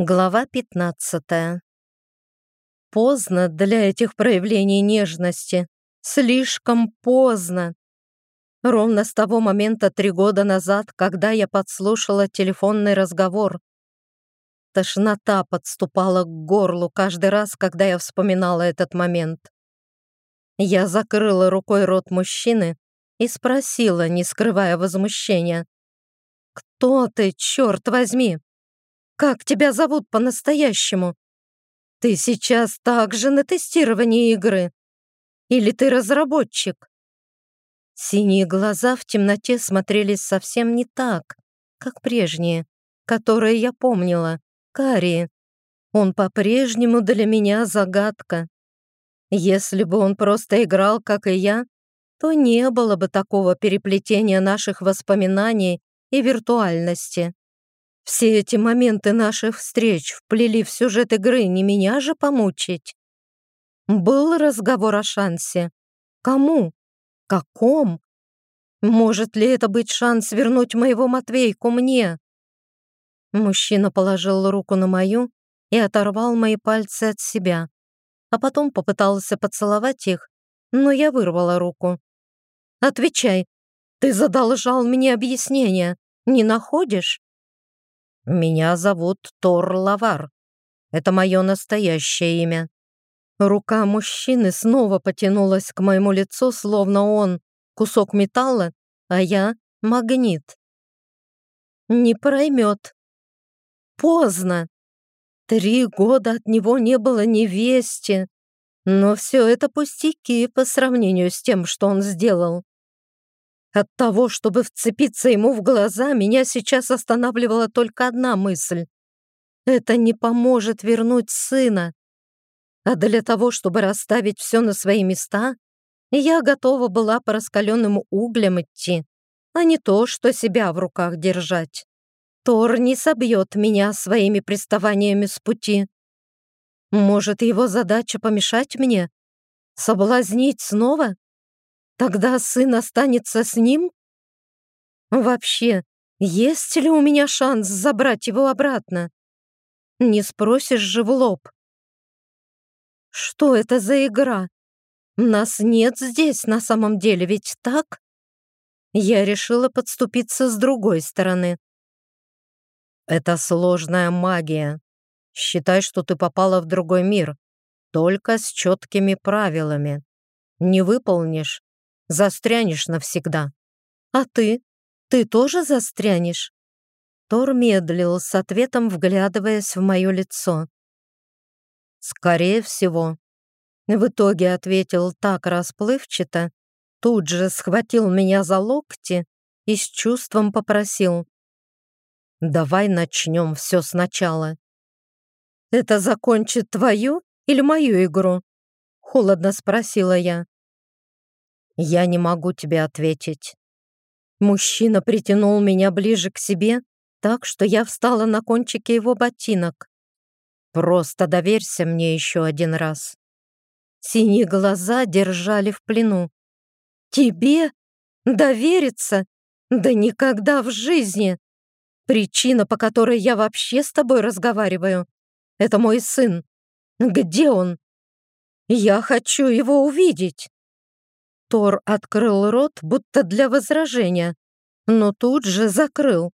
Глава 15. Поздно для этих проявлений нежности. Слишком поздно. Ровно с того момента три года назад, когда я подслушала телефонный разговор. Тошнота подступала к горлу каждый раз, когда я вспоминала этот момент. Я закрыла рукой рот мужчины и спросила, не скрывая возмущения. «Кто ты, черт возьми?» Как тебя зовут по-настоящему? Ты сейчас также на тестировании игры? Или ты разработчик?» Синие глаза в темноте смотрелись совсем не так, как прежние, которые я помнила, карие. Он по-прежнему для меня загадка. Если бы он просто играл, как и я, то не было бы такого переплетения наших воспоминаний и виртуальности. Все эти моменты наших встреч вплели в сюжет игры, не меня же помучить. Был разговор о шансе. Кому? Каком? Может ли это быть шанс вернуть моего Матвейку мне? Мужчина положил руку на мою и оторвал мои пальцы от себя, а потом попытался поцеловать их, но я вырвала руку. «Отвечай, ты задолжал мне объяснение, не находишь?» «Меня зовут Тор Лавар. Это мое настоящее имя». Рука мужчины снова потянулась к моему лицу, словно он кусок металла, а я — магнит. Не проймет. Поздно. Три года от него не было ни вести. Но все это пустяки по сравнению с тем, что он сделал. От того, чтобы вцепиться ему в глаза, меня сейчас останавливала только одна мысль. Это не поможет вернуть сына. А для того, чтобы расставить все на свои места, я готова была по раскаленным углям идти, а не то, что себя в руках держать. Тор не собьет меня своими приставаниями с пути. Может, его задача помешать мне? Соблазнить снова? Тогда сын останется с ним? Вообще, есть ли у меня шанс забрать его обратно? Не спросишь же в лоб. Что это за игра? Нас нет здесь на самом деле, ведь так? Я решила подступиться с другой стороны. Это сложная магия. Считай, что ты попала в другой мир, только с четкими правилами. Не выполнишь Застрянешь навсегда. А ты? Ты тоже застрянешь?» Тор медлил с ответом, вглядываясь в мое лицо. «Скорее всего». В итоге ответил так расплывчато, тут же схватил меня за локти и с чувством попросил. «Давай начнем все сначала». «Это закончит твою или мою игру?» Холодно спросила я. Я не могу тебе ответить. Мужчина притянул меня ближе к себе, так что я встала на кончике его ботинок. Просто доверься мне еще один раз. Синие глаза держали в плену. Тебе? Довериться? Да никогда в жизни! Причина, по которой я вообще с тобой разговариваю, это мой сын. Где он? Я хочу его увидеть. Тор открыл рот, будто для возражения, но тут же закрыл.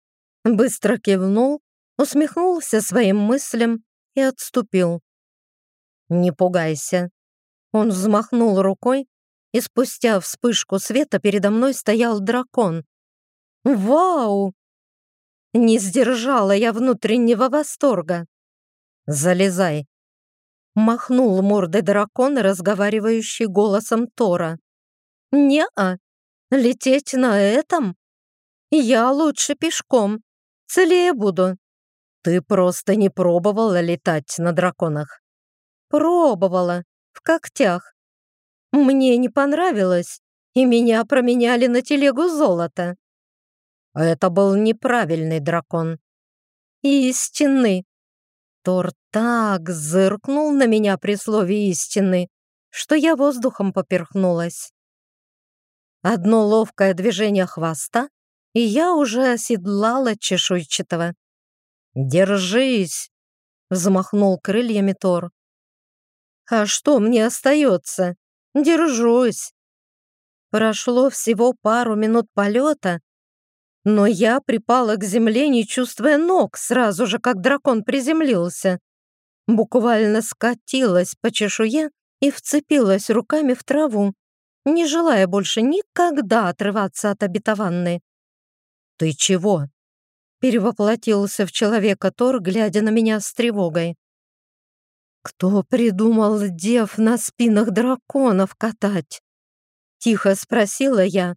Быстро кивнул, усмехнулся своим мыслям и отступил. «Не пугайся». Он взмахнул рукой, и спустя вспышку света передо мной стоял дракон. «Вау!» Не сдержала я внутреннего восторга. «Залезай!» Махнул мордой дракон, разговаривающий голосом Тора. «Не-а, лететь на этом? Я лучше пешком, целее буду». «Ты просто не пробовала летать на драконах?» «Пробовала, в когтях. Мне не понравилось, и меня променяли на телегу золота». «Это был неправильный дракон». «Истинный». Тор так зыркнул на меня при слове «истинный», что я воздухом поперхнулась. Одно ловкое движение хвоста, и я уже оседлала чешуйчатого. «Держись!» взмахнул крыльями Тор. А что мне остается? Держусь. Прошло всего пару минут полета, но я припала к земле, не чувствуя ног, сразу же, как дракон приземлился. Буквально скатилась по чешуе и вцепилась руками в траву, не желая больше никогда отрываться от обетованной. «Ты чего?» Перевоплотился в человека Тор, глядя на меня с тревогой. «Кто придумал дев на спинах драконов катать?» Тихо спросила я,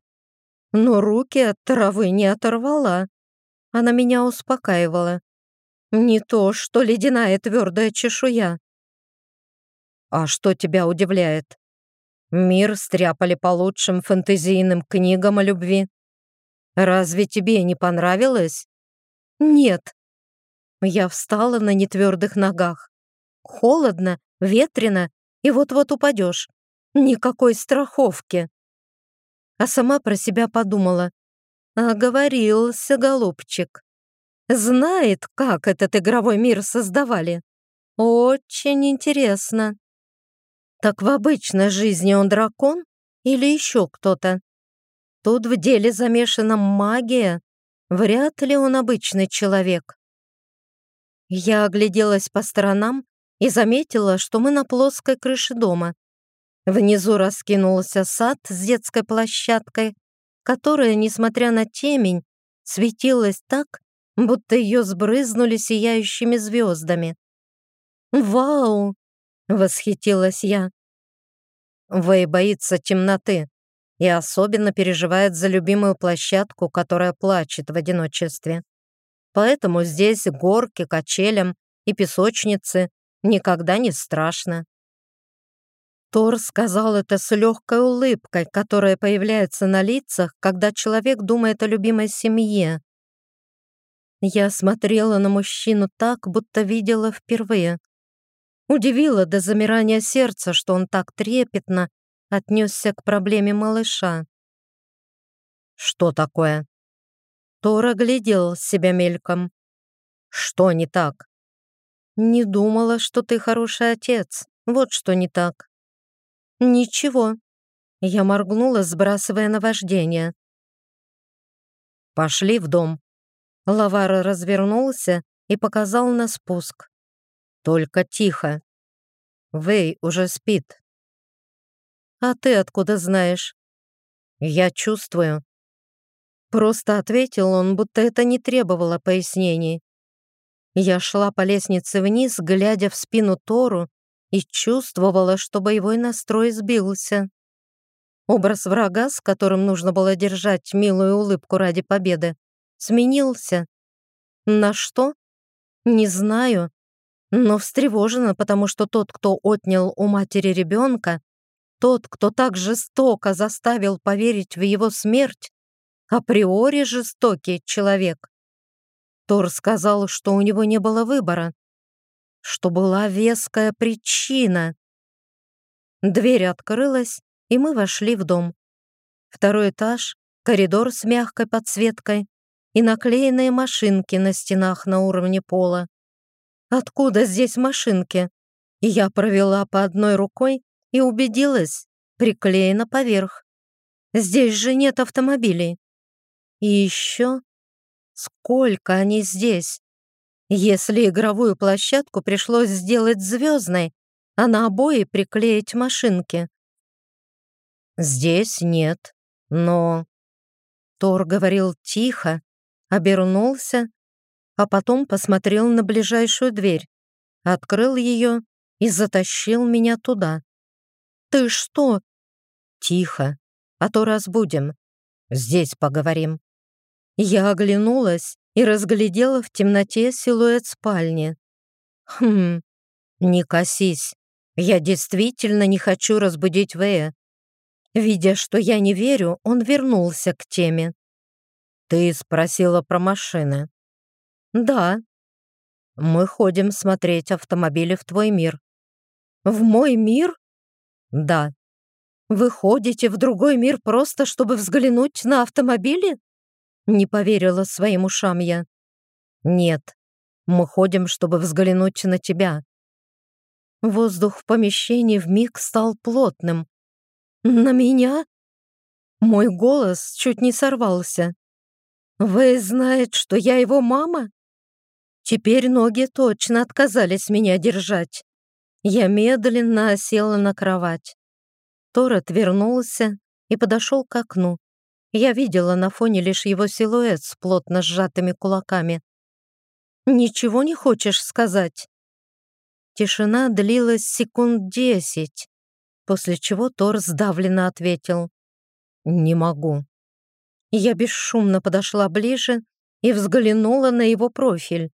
но руки от травы не оторвала. Она меня успокаивала. Не то, что ледяная твердая чешуя. «А что тебя удивляет? Мир стряпали по лучшим фэнтезийным книгам о любви. Разве тебе не понравилось?» «Нет». Я встала на нетвердых ногах. Холодно, ветрено, и вот-вот упадешь. Никакой страховки. А сама про себя подумала. Оговорился, голубчик. Знает, как этот игровой мир создавали. Очень интересно. Так в обычной жизни он дракон или еще кто-то? Тут в деле замешана магия, Вряд ли он обычный человек. Я огляделась по сторонам и заметила, что мы на плоской крыше дома. Внизу раскинулся сад с детской площадкой, которая, несмотря на темень, светилась так, будто ее сбрызнули сияющими звездами. «Вау!» — восхитилась я. Вэй боится темноты, и особенно переживает за любимую площадку, которая плачет в одиночестве. Поэтому здесь горки, качелям и песочницы никогда не страшно. Тор сказал это с легкой улыбкой, которая появляется на лицах, когда человек думает о любимой семье. Я смотрела на мужчину так, будто видела впервые. Удивило до замирания сердца, что он так трепетно отнесся к проблеме малыша. «Что такое?» Тора глядел себя мельком. «Что не так?» «Не думала, что ты хороший отец. Вот что не так». «Ничего». Я моргнула, сбрасывая наваждение. «Пошли в дом». Лавар развернулся и показал на спуск. «Только тихо. Вэй уже спит». «А ты откуда знаешь?» «Я чувствую». Просто ответил он, будто это не требовало пояснений. Я шла по лестнице вниз, глядя в спину Тору, и чувствовала, что боевой настрой сбился. Образ врага, с которым нужно было держать милую улыбку ради победы, сменился. На что? Не знаю, но встревожена, потому что тот, кто отнял у матери ребенка, тот, кто так жестоко заставил поверить в его смерть, априори жестокий человек. Тор сказал, что у него не было выбора, что была веская причина. Дверь открылась, и мы вошли в дом. Второй этаж, коридор с мягкой подсветкой и наклеенные машинки на стенах на уровне пола. Откуда здесь машинки? И я провела по одной рукой и убедилась, приклеена поверх. Здесь же нет автомобилей. И еще, сколько они здесь? Если игровую площадку пришлось сделать звездной, а на обои приклеить машинки. Здесь нет, но... Тор говорил тихо, обернулся, а потом посмотрел на ближайшую дверь, открыл ее и затащил меня туда. «Ты что?» «Тихо, а то разбудим. Здесь поговорим». Я оглянулась и разглядела в темноте силуэт спальни. «Хм, не косись. Я действительно не хочу разбудить Вэя». Видя, что я не верю, он вернулся к теме. «Ты спросила про машины?» «Да». «Мы ходим смотреть автомобили в твой мир». «В мой мир?» Да. Вы ходите в другой мир просто, чтобы взглянуть на автомобили? Не поверила своим ушам я. Нет. Мы ходим, чтобы взглянуть на тебя». Воздух в помещении вмиг стал плотным. «На меня?» Мой голос чуть не сорвался. «Вы знает, что я его мама?» Теперь ноги точно отказались меня держать. Я медленно осела на кровать. Тор отвернулся и подошел к окну. Я видела на фоне лишь его силуэт с плотно сжатыми кулаками. «Ничего не хочешь сказать?» Тишина длилась секунд десять, после чего Тор сдавленно ответил. «Не могу». Я бесшумно подошла ближе и взглянула на его профиль.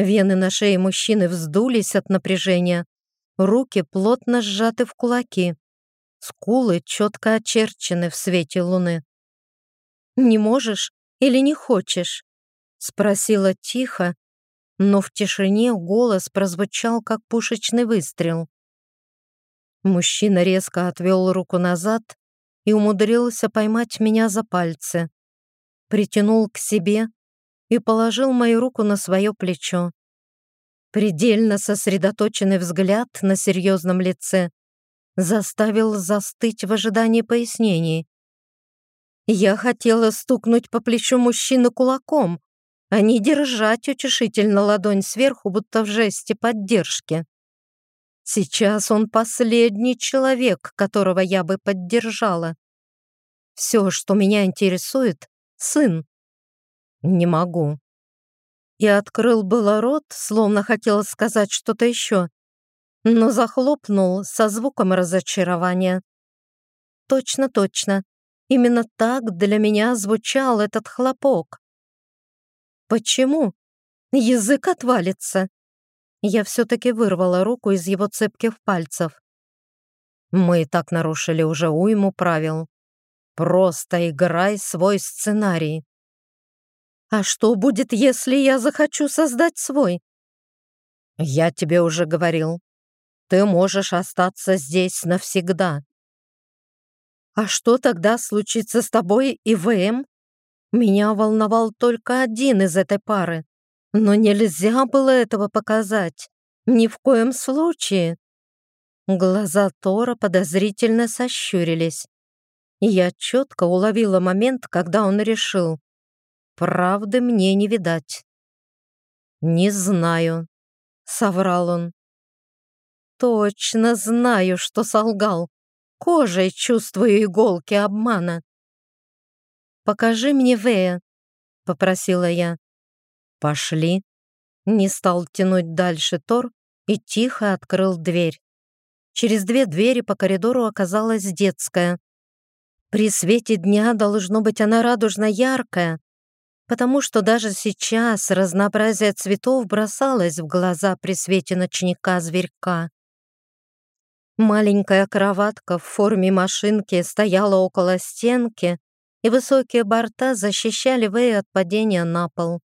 Вены на шее мужчины вздулись от напряжения, руки плотно сжаты в кулаки, скулы четко очерчены в свете луны. «Не можешь или не хочешь?» — спросила тихо, но в тишине голос прозвучал, как пушечный выстрел. Мужчина резко отвел руку назад и умудрился поймать меня за пальцы. Притянул к себе и положил мою руку на свое плечо. Предельно сосредоточенный взгляд на серьезном лице заставил застыть в ожидании пояснений. Я хотела стукнуть по плечу мужчины кулаком, а не держать утешительно ладонь сверху, будто в жесте поддержки. Сейчас он последний человек, которого я бы поддержала. Все, что меня интересует — сын. Не могу. И открыл было рот, словно хотел сказать что-то еще, но захлопнул со звуком разочарования. Точно, точно. Именно так для меня звучал этот хлопок. Почему? Язык отвалится. Я все-таки вырвала руку из его цепких пальцев. Мы и так нарушили уже уйму правил. Просто играй свой сценарий. А что будет, если я захочу создать свой? Я тебе уже говорил. Ты можешь остаться здесь навсегда. А что тогда случится с тобой и ВМ? Меня волновал только один из этой пары. Но нельзя было этого показать. Ни в коем случае. Глаза Тора подозрительно сощурились. Я четко уловила момент, когда он решил. Правды мне не видать. «Не знаю», — соврал он. «Точно знаю, что солгал. Кожей чувствую иголки обмана. «Покажи мне Вея», — попросила я. «Пошли». Не стал тянуть дальше Тор и тихо открыл дверь. Через две двери по коридору оказалась детская. При свете дня должно быть она радужно-яркая, потому что даже сейчас разнообразие цветов бросалось в глаза при свете ночника-зверька. Маленькая кроватка в форме машинки стояла около стенки, и высокие борта защищали Вэй от падения на пол.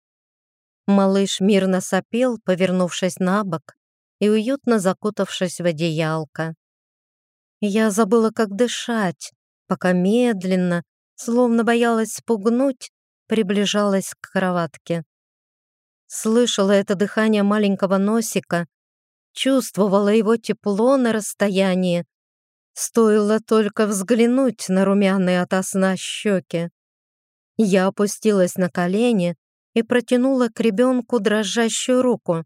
Малыш мирно сопел, повернувшись на бок и уютно закутавшись в одеялко. Я забыла, как дышать, пока медленно, словно боялась спугнуть, приближалась к кроватке. Слышала это дыхание маленького носика, чувствовала его тепло на расстоянии, Стоило только взглянуть на румяные от сна щеки. Я опустилась на колени и протянула к ребенку дрожащую руку.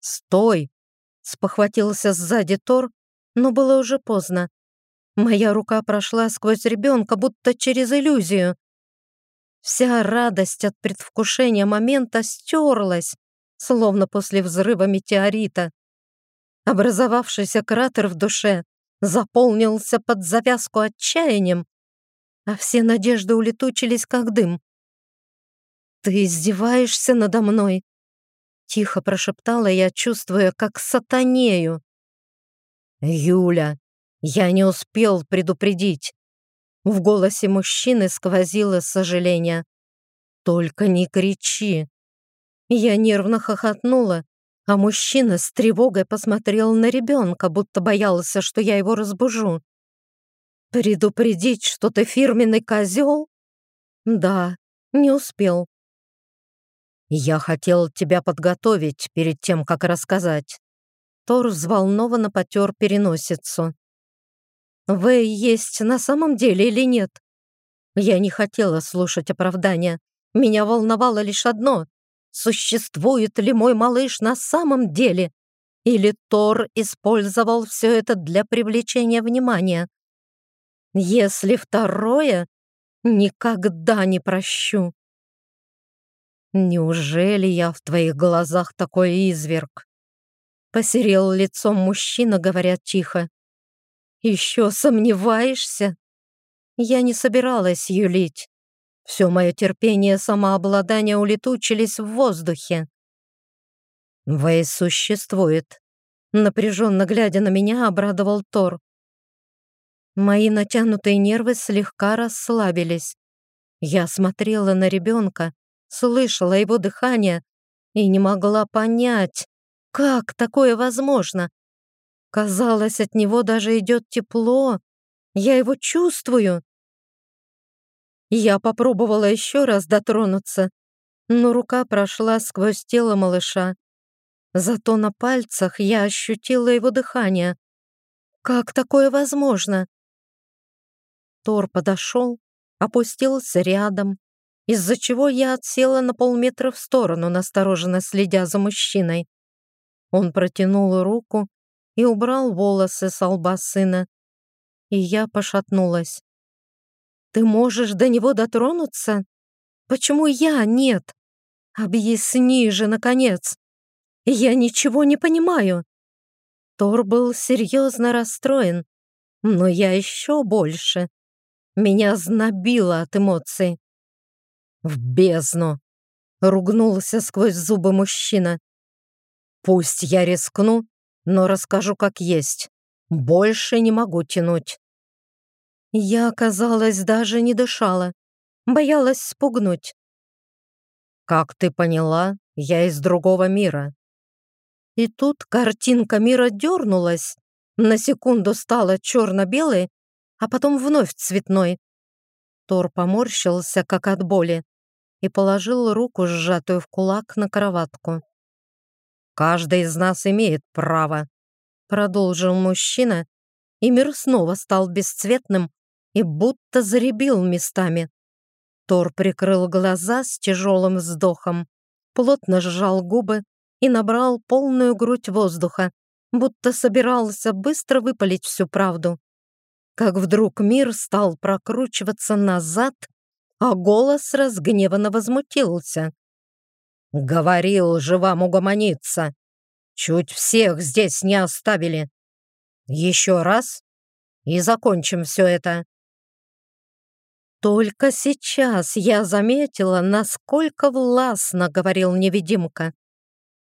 «Стой!» — спохватился сзади Тор, но было уже поздно. Моя рука прошла сквозь ребенка, будто через иллюзию. Вся радость от предвкушения момента стерлась, словно после взрыва метеорита. Образовавшийся кратер в душе заполнился под завязку отчаянием, а все надежды улетучились, как дым. «Ты издеваешься надо мной?» Тихо прошептала я, чувствуя, как сатанею. «Юля, я не успел предупредить». В голосе мужчины сквозило сожаление. «Только не кричи». Я нервно хохотнула, а мужчина с тревогой посмотрел на ребенка, будто боялся, что я его разбужу. «Предупредить, что ты фирменный козел?» «Да, не успел». Я хотел тебя подготовить перед тем, как рассказать. Тор взволнованно потер переносицу. Вы есть на самом деле или нет? Я не хотела слушать оправдания. Меня волновало лишь одно. Существует ли мой малыш на самом деле? Или Тор использовал все это для привлечения внимания? Если второе, никогда не прощу. Неужели я в твоих глазах такой изверг? Посерел лицом мужчина, говоря тихо. Еще сомневаешься? Я не собиралась юлить. Все мое терпение и самообладание улетучились в воздухе. Вейс существует. Напряженно глядя на меня, обрадовал Тор. Мои натянутые нервы слегка расслабились. Я смотрела на ребенка, слышала его дыхание и не могла понять, как такое возможно. Казалось, от него даже идет тепло. Я его чувствую. Я попробовала еще раз дотронуться, но рука прошла сквозь тело малыша. Зато на пальцах я ощутила его дыхание. Как такое возможно? Тор подошел, опустился рядом, из-за чего я отсела на полметра в сторону, настороженно следя за мужчиной. Он протянул руку и убрал волосы с лба сына, и я пошатнулась. «Ты можешь до него дотронуться? Почему я нет? Объясни же, наконец! Я ничего не понимаю!» Тор был серьезно расстроен, но я еще больше. Меня знобило от эмоций. «В бездну!» — ругнулся сквозь зубы мужчина. «Пусть я рискну, но расскажу как есть. Больше не могу тянуть». Я, казалось, даже не дышала, боялась спугнуть. «Как ты поняла, я из другого мира». И тут картинка мира дернулась, на секунду стала черно-белой, а потом вновь цветной. Тор поморщился, как от боли и положил руку, сжатую в кулак, на кроватку. «Каждый из нас имеет право», — продолжил мужчина, и мир снова стал бесцветным и будто заребил местами. Тор прикрыл глаза с тяжелым вздохом, плотно сжал губы и набрал полную грудь воздуха, будто собирался быстро выпалить всю правду. Как вдруг мир стал прокручиваться назад а голос разгневанно возмутился. «Говорил же вам угомониться! Чуть всех здесь не оставили! Еще раз, и закончим все это!» Только сейчас я заметила, насколько властно говорил невидимка.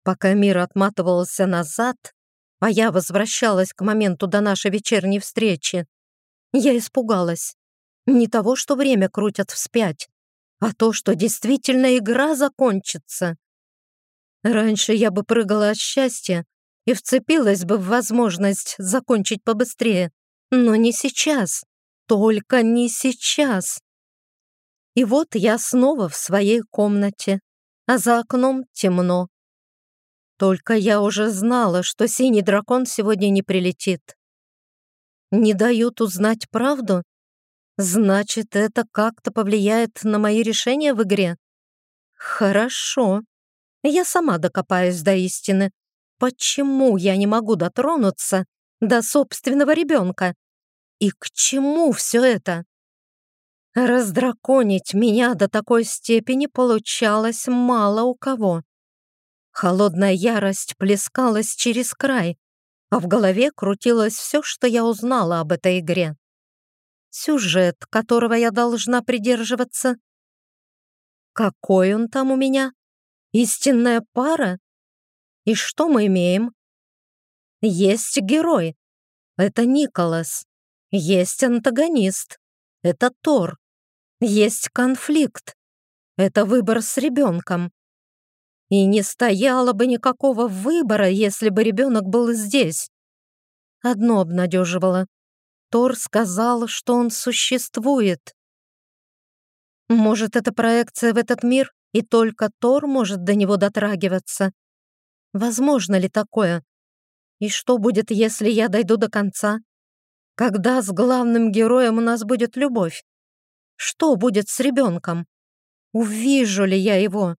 Пока мир отматывался назад, а я возвращалась к моменту до нашей вечерней встречи, я испугалась. Не того, что время крутят вспять, а то, что действительно игра закончится. Раньше я бы прыгала от счастья и вцепилась бы в возможность закончить побыстрее, но не сейчас, только не сейчас. И вот я снова в своей комнате, а за окном темно. Только я уже знала, что синий дракон сегодня не прилетит. Не дают узнать правду? Значит, это как-то повлияет на мои решения в игре? Хорошо. Я сама докопаюсь до истины. Почему я не могу дотронуться до собственного ребенка? И к чему все это? Раздраконить меня до такой степени получалось мало у кого. Холодная ярость плескалась через край, а в голове крутилось все, что я узнала об этой игре сюжет, которого я должна придерживаться. Какой он там у меня? Истинная пара? И что мы имеем? Есть герой. Это Николас. Есть антагонист. Это Тор. Есть конфликт. Это выбор с ребенком. И не стояло бы никакого выбора, если бы ребенок был здесь. Одно обнадеживало. Тор сказал, что он существует. Может, это проекция в этот мир? и только Тор может до него дотрагиваться. Возможно ли такое? И что будет, если я дойду до конца? Когда с главным героем у нас будет любовь? Что будет с ребенком? Увижу ли я его?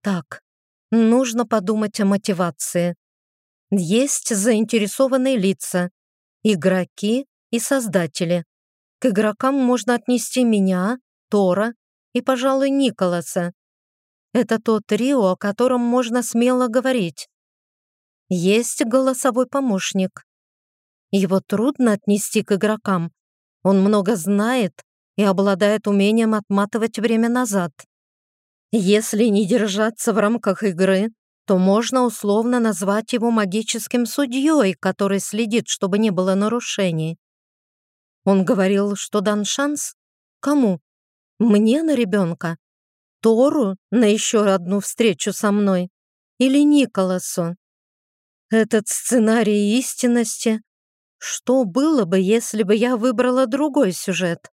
Так, нужно подумать о мотивации. Есть заинтересованные лица, игроки и создатели. К игрокам можно отнести меня, Тора и, пожалуй, Николаса. Это то трио, о котором можно смело говорить. Есть голосовой помощник. Его трудно отнести к игрокам. Он много знает и обладает умением отматывать время назад. Если не держаться в рамках игры, то можно условно назвать его магическим судьей, который следит, чтобы не было нарушений. Он говорил, что дан шанс? Кому? Мне на ребенка? Тору на еще одну встречу со мной? Или Николасу? Этот сценарий истинности. Что было бы, если бы я выбрала другой сюжет?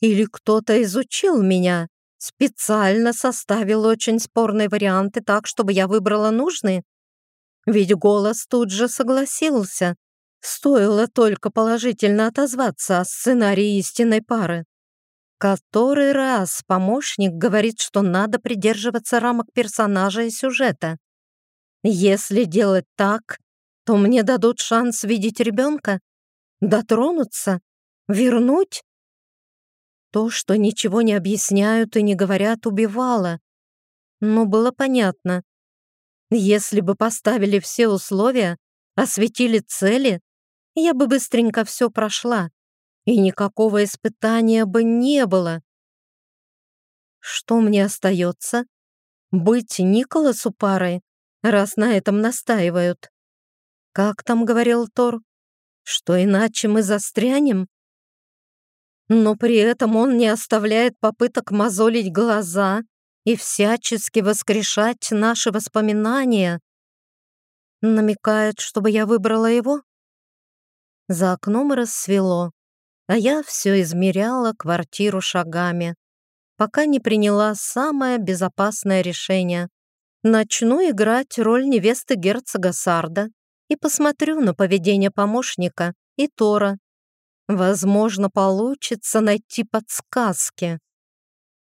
Или кто-то изучил меня, специально составил очень спорные варианты так, чтобы я выбрала нужный? Ведь голос тут же согласился. Стоило только положительно отозваться о сценарии истинной пары. Который раз помощник говорит, что надо придерживаться рамок персонажа и сюжета. Если делать так, то мне дадут шанс видеть ребенка, дотронуться, вернуть. То, что ничего не объясняют и не говорят, убивало. Но было понятно. Если бы поставили все условия, осветили цели, я бы быстренько все прошла, и никакого испытания бы не было. Что мне остается? Быть Николасу парой, раз на этом настаивают. Как там говорил Тор? Что иначе мы застрянем? Но при этом он не оставляет попыток мозолить глаза и всячески воскрешать наши воспоминания. Намекает, чтобы я выбрала его? За окном рассвело, а я все измеряла квартиру шагами, пока не приняла самое безопасное решение. Начну играть роль невесты герцога Сарда и посмотрю на поведение помощника и Тора. Возможно, получится найти подсказки.